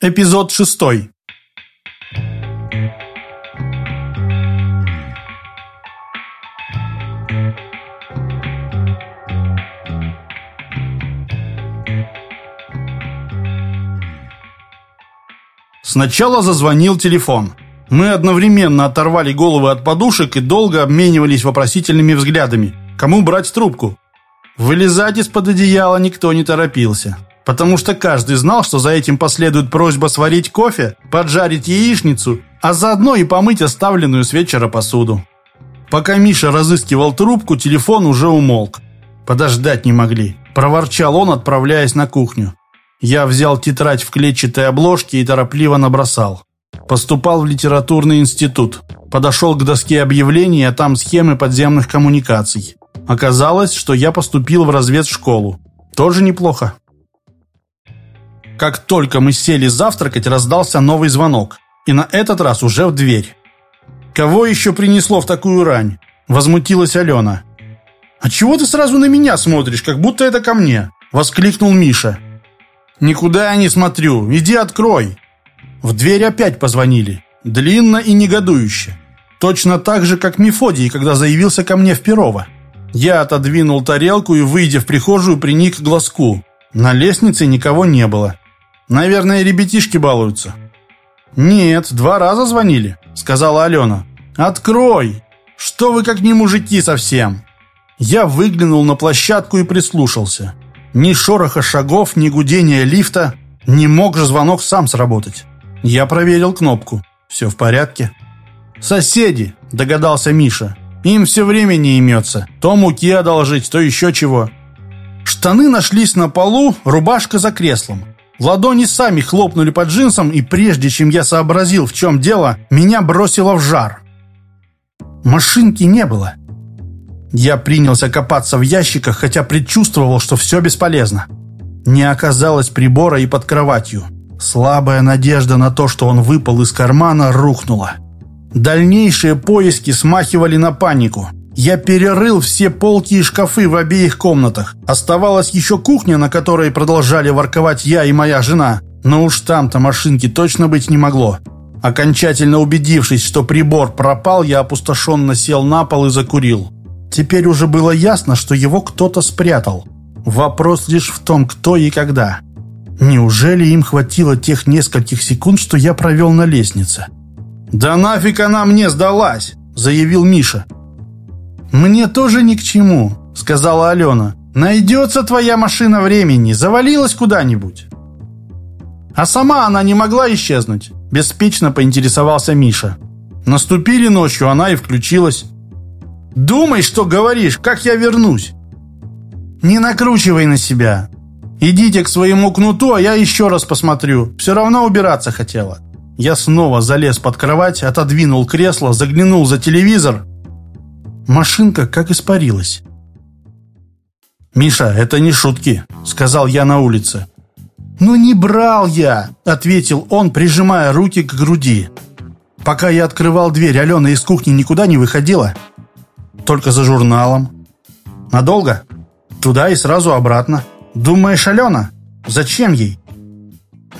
Эпизод шестой. Сначала зазвонил телефон. Мы одновременно оторвали головы от подушек и долго обменивались вопросительными взглядами. Кому брать трубку? Вылезать из-под одеяла никто не торопился потому что каждый знал, что за этим последует просьба сварить кофе, поджарить яичницу, а заодно и помыть оставленную с вечера посуду. Пока Миша разыскивал трубку, телефон уже умолк. Подождать не могли. Проворчал он, отправляясь на кухню. Я взял тетрадь в клетчатой обложке и торопливо набросал. Поступал в литературный институт. Подошел к доске объявлений, а там схемы подземных коммуникаций. Оказалось, что я поступил в разведшколу. Тоже неплохо. Как только мы сели завтракать, раздался новый звонок. И на этот раз уже в дверь. «Кого еще принесло в такую рань?» Возмутилась Алена. «А чего ты сразу на меня смотришь, как будто это ко мне?» Воскликнул Миша. «Никуда я не смотрю. Иди открой». В дверь опять позвонили. Длинно и негодующе. Точно так же, как Мефодий, когда заявился ко мне в Перово. Я отодвинул тарелку и, выйдя в прихожую, приник к глазку. На лестнице никого не было. Наверное, ребятишки балуются. Нет, два раза звонили, сказала Алена. Открой! Что вы как не мужики совсем? Я выглянул на площадку и прислушался. Ни шороха шагов, ни гудения лифта. Не мог же звонок сам сработать. Я проверил кнопку. Все в порядке. «Соседи», — догадался Миша. «Им все время не имется. То муки одолжить, то еще чего». Штаны нашлись на полу, рубашка за креслом. Ладони сами хлопнули под джинсом, и прежде чем я сообразил, в чем дело, меня бросило в жар. Машинки не было. Я принялся копаться в ящиках, хотя предчувствовал, что все бесполезно. Не оказалось прибора и под кроватью. Слабая надежда на то, что он выпал из кармана, рухнула. Дальнейшие поиски смахивали на панику. Я перерыл все полки и шкафы в обеих комнатах. Оставалась еще кухня, на которой продолжали ворковать я и моя жена. Но уж там-то машинки точно быть не могло. Окончательно убедившись, что прибор пропал, я опустошенно сел на пол и закурил. Теперь уже было ясно, что его кто-то спрятал. Вопрос лишь в том, кто и когда. Неужели им хватило тех нескольких секунд, что я провел на лестнице? «Да нафиг она мне сдалась!» – заявил Миша. «Мне тоже ни к чему», — сказала Алена. «Найдется твоя машина времени, завалилась куда-нибудь». А сама она не могла исчезнуть, беспечно поинтересовался Миша. Наступили ночью, она и включилась. «Думай, что говоришь, как я вернусь?» «Не накручивай на себя. Идите к своему кнуту, а я еще раз посмотрю. Все равно убираться хотела». Я снова залез под кровать, отодвинул кресло, заглянул за телевизор Машинка как испарилась. «Миша, это не шутки», — сказал я на улице. «Ну не брал я», — ответил он, прижимая руки к груди. Пока я открывал дверь, Алена из кухни никуда не выходила. Только за журналом. Надолго? Туда и сразу обратно. Думаешь, Алена? Зачем ей?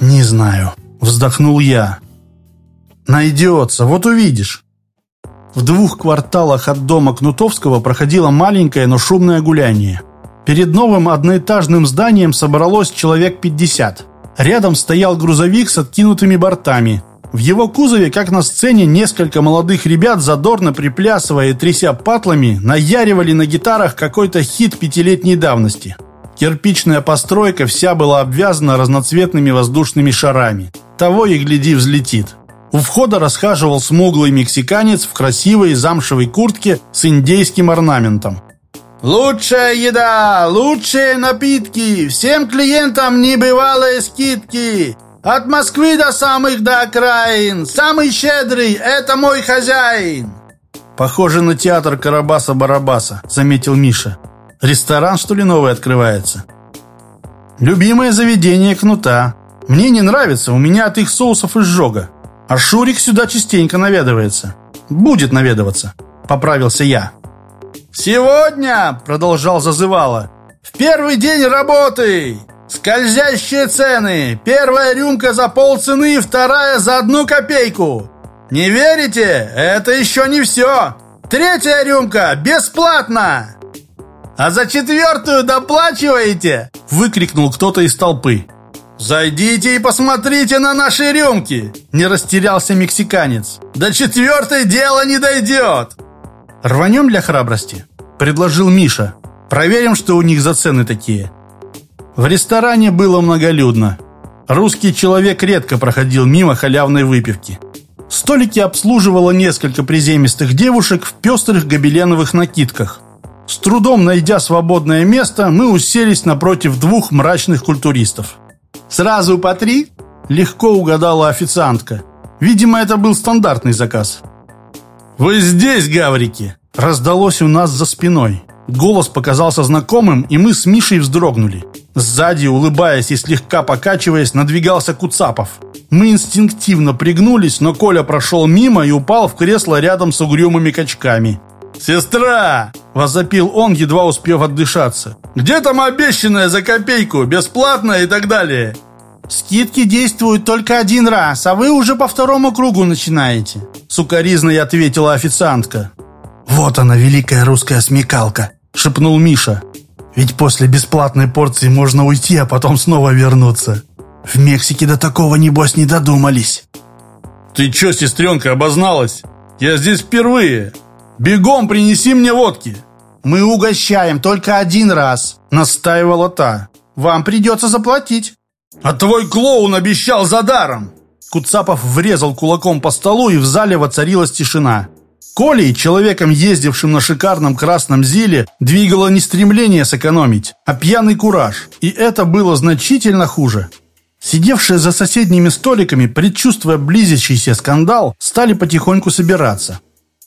Не знаю, вздохнул я. Найдется, вот увидишь. В двух кварталах от дома Кнутовского проходило маленькое, но шумное гуляние. Перед новым одноэтажным зданием собралось человек 50. Рядом стоял грузовик с откинутыми бортами. В его кузове, как на сцене, несколько молодых ребят, задорно приплясывая и тряся патлами, наяривали на гитарах какой-то хит пятилетней давности. Кирпичная постройка вся была обвязана разноцветными воздушными шарами. Того и гляди взлетит. У входа расхаживал смуглый мексиканец в красивой замшевой куртке с индейским орнаментом. «Лучшая еда, лучшие напитки, всем клиентам небывалые скидки. От Москвы до самых до окраин, самый щедрый – это мой хозяин». «Похоже на театр Карабаса-Барабаса», – заметил Миша. «Ресторан, что ли, новый открывается?» «Любимое заведение кнута. Мне не нравится, у меня от их соусов изжога. А Шурик сюда частенько наведывается. Будет наведываться, поправился я. Сегодня, продолжал зазывало, в первый день работы. Скользящие цены! Первая рюмка за полцены, вторая за одну копейку! Не верите? Это еще не все! Третья рюмка бесплатно! А за четвертую доплачиваете? Выкрикнул кто-то из толпы. «Зайдите и посмотрите на наши рюмки!» Не растерялся мексиканец. «До четвертой дело не дойдет!» «Рванем для храбрости?» Предложил Миша. «Проверим, что у них за цены такие». В ресторане было многолюдно. Русский человек редко проходил мимо халявной выпивки. Столики обслуживало несколько приземистых девушек в пестрых гобеленовых накидках. С трудом найдя свободное место, мы уселись напротив двух мрачных культуристов. «Сразу по три?» – легко угадала официантка. Видимо, это был стандартный заказ. «Вы здесь, гаврики!» – раздалось у нас за спиной. Голос показался знакомым, и мы с Мишей вздрогнули. Сзади, улыбаясь и слегка покачиваясь, надвигался Куцапов. Мы инстинктивно пригнулись, но Коля прошел мимо и упал в кресло рядом с угрюмыми качками. «Сестра!» – возопил он, едва успев отдышаться. «Где там обещанное за копейку, бесплатно и так далее?» «Скидки действуют только один раз, а вы уже по второму кругу начинаете», – сукоризной ответила официантка. «Вот она, великая русская смекалка», – шепнул Миша. «Ведь после бесплатной порции можно уйти, а потом снова вернуться. В Мексике до такого, небось, не додумались». «Ты чё, сестренка, обозналась? Я здесь впервые. Бегом принеси мне водки!» «Мы угощаем только один раз», — настаивала та. «Вам придется заплатить». «А твой клоун обещал за даром!» Куцапов врезал кулаком по столу, и в зале воцарилась тишина. Колей, человеком, ездившим на шикарном красном зиле, двигало не стремление сэкономить, а пьяный кураж. И это было значительно хуже. Сидевшие за соседними столиками, предчувствуя близящийся скандал, стали потихоньку собираться.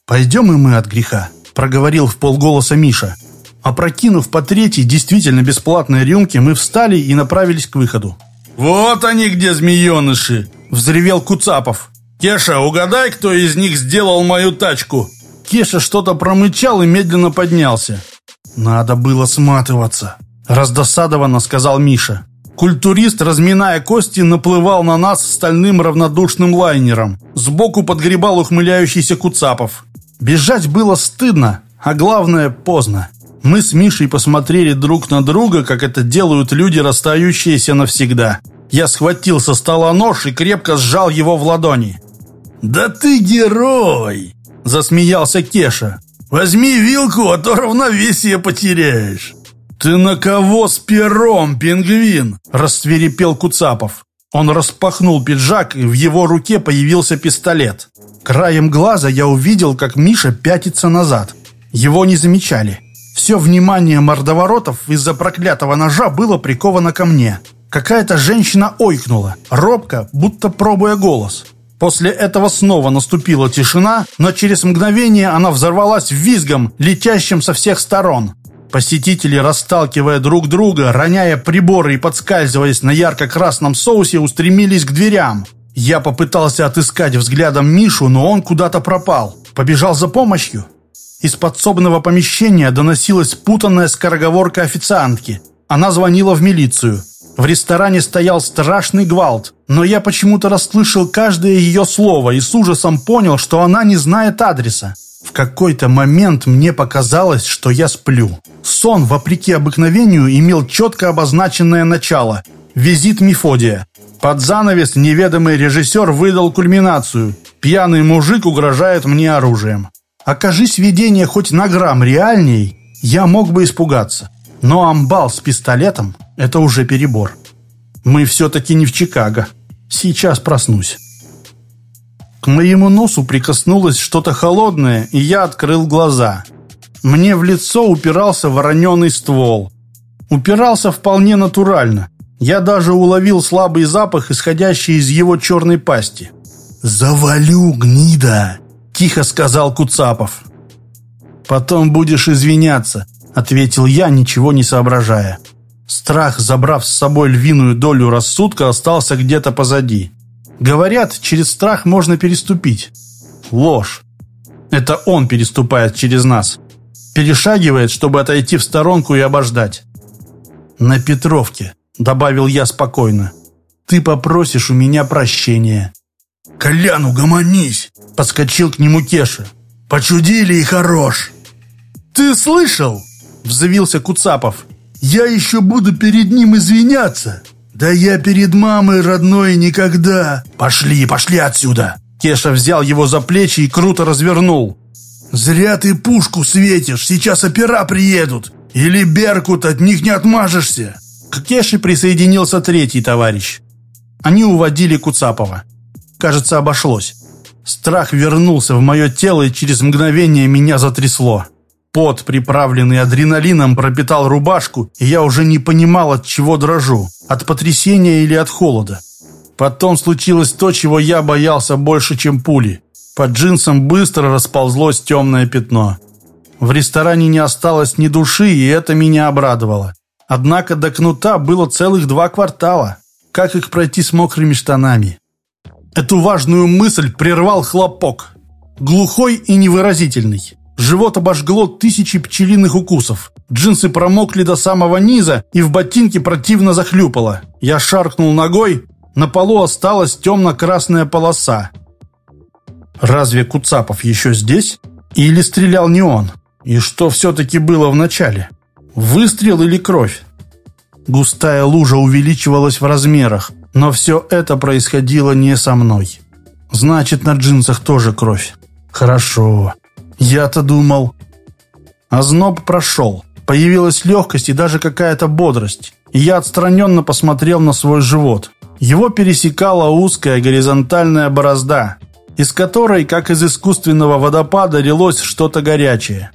«Пойдем и мы от греха», — проговорил в полголоса Миша. Опрокинув по третьей действительно бесплатной рюмке, мы встали и направились к выходу. «Вот они где, змееныши!» — взревел Куцапов. «Кеша, угадай, кто из них сделал мою тачку!» Кеша что-то промычал и медленно поднялся. «Надо было сматываться», — раздосадованно сказал Миша. Культурист, разминая кости, наплывал на нас стальным равнодушным лайнером. Сбоку подгребал ухмыляющийся Куцапов. Бежать было стыдно, а главное поздно. Мы с Мишей посмотрели друг на друга, как это делают люди, расстающиеся навсегда. Я схватил со стола нож и крепко сжал его в ладони. «Да ты герой!» – засмеялся Кеша. «Возьми вилку, а то равновесие потеряешь». «Ты на кого с пером, пингвин?» – расцвирепел Куцапов. Он распахнул пиджак, и в его руке появился пистолет. Краем глаза я увидел, как Миша пятится назад. Его не замечали. Все внимание мордоворотов из-за проклятого ножа было приковано ко мне. Какая-то женщина ойкнула, робко, будто пробуя голос. После этого снова наступила тишина, но через мгновение она взорвалась визгом, летящим со всех сторон. Посетители, расталкивая друг друга, роняя приборы и подскальзываясь на ярко-красном соусе, устремились к дверям. Я попытался отыскать взглядом Мишу, но он куда-то пропал. Побежал за помощью. Из подсобного помещения доносилась путанная скороговорка официантки. Она звонила в милицию. В ресторане стоял страшный гвалт, но я почему-то расслышал каждое ее слово и с ужасом понял, что она не знает адреса. В какой-то момент мне показалось, что я сплю. Сон, вопреки обыкновению, имел четко обозначенное начало. Визит Мефодия. Под занавес неведомый режиссер выдал кульминацию. Пьяный мужик угрожает мне оружием. Окажись видение хоть на грамм реальней, я мог бы испугаться. Но амбал с пистолетом – это уже перебор. Мы все-таки не в Чикаго. Сейчас проснусь. К моему носу прикоснулось что-то холодное, и я открыл глаза. Мне в лицо упирался вороненый ствол. Упирался вполне натурально. Я даже уловил слабый запах, исходящий из его черной пасти. «Завалю, гнида!» – тихо сказал Куцапов. «Потом будешь извиняться», – ответил я, ничего не соображая. Страх, забрав с собой львиную долю рассудка, остался где-то позади. Говорят, через страх можно переступить. Ложь. Это он переступает через нас. Перешагивает, чтобы отойти в сторонку и обождать. На Петровке добавил я спокойно. Ты попросишь у меня прощения. «Колян, угомонись!» — подскочил к нему Кеша. «Почудили и хорош!» «Ты слышал?» — взвился Куцапов. «Я еще буду перед ним извиняться!» «Да я перед мамой родной никогда!» «Пошли, пошли отсюда!» Кеша взял его за плечи и круто развернул. «Зря ты пушку светишь, сейчас опера приедут! Или Беркут, от них не отмажешься!» К Кеше присоединился третий товарищ. Они уводили Куцапова. Кажется, обошлось. Страх вернулся в мое тело, и через мгновение меня затрясло. Пот, приправленный адреналином, пропитал рубашку, и я уже не понимал, от чего дрожу. От потрясения или от холода. Потом случилось то, чего я боялся больше, чем пули. Под джинсом быстро расползлось темное пятно. В ресторане не осталось ни души, и это меня обрадовало. Однако до кнута было целых два квартала. Как их пройти с мокрыми штанами? Эту важную мысль прервал хлопок. Глухой и невыразительный. Живот обожгло тысячи пчелиных укусов. Джинсы промокли до самого низа, и в ботинке противно захлюпало. Я шаркнул ногой, на полу осталась темно-красная полоса. Разве Куцапов еще здесь? Или стрелял не он? И что все-таки было в начале? Выстрел или кровь? Густая лужа увеличивалась в размерах, но все это происходило не со мной. Значит, на джинсах тоже кровь. Хорошо. Я-то думал... Озноб прошел. Появилась легкость и даже какая-то бодрость. И я отстраненно посмотрел на свой живот. Его пересекала узкая горизонтальная борозда, из которой, как из искусственного водопада, лилось что-то горячее.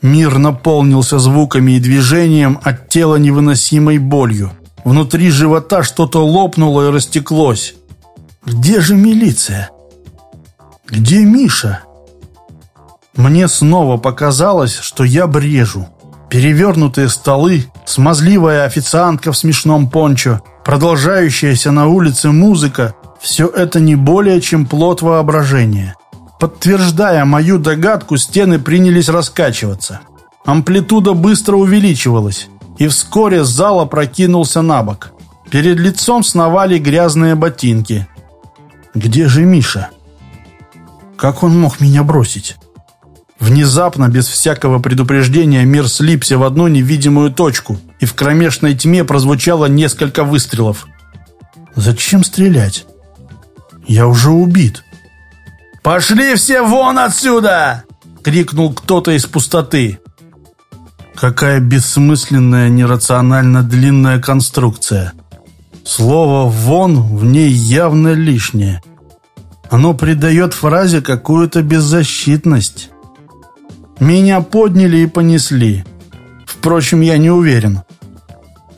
Мир наполнился звуками и движением от тела невыносимой болью. Внутри живота что-то лопнуло и растеклось. Где же милиция? Где Миша? Мне снова показалось, что я брежу. Перевернутые столы, смазливая официантка в смешном пончо, продолжающаяся на улице музыка – все это не более чем плод воображения. Подтверждая мою догадку, стены принялись раскачиваться. Амплитуда быстро увеличивалась, и вскоре зал опрокинулся на бок. Перед лицом сновали грязные ботинки. «Где же Миша?» «Как он мог меня бросить?» Внезапно, без всякого предупреждения, мир слипся в одну невидимую точку, и в кромешной тьме прозвучало несколько выстрелов. «Зачем стрелять? Я уже убит». «Пошли все вон отсюда!» — крикнул кто-то из пустоты. Какая бессмысленная, нерационально длинная конструкция. Слово «вон» в ней явно лишнее. Оно придает фразе какую-то беззащитность. Меня подняли и понесли. Впрочем, я не уверен.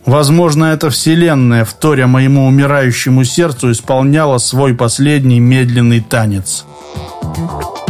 Возможно, эта вселенная, вторя моему умирающему сердцу, исполняла свой последний медленный танец. Thank you.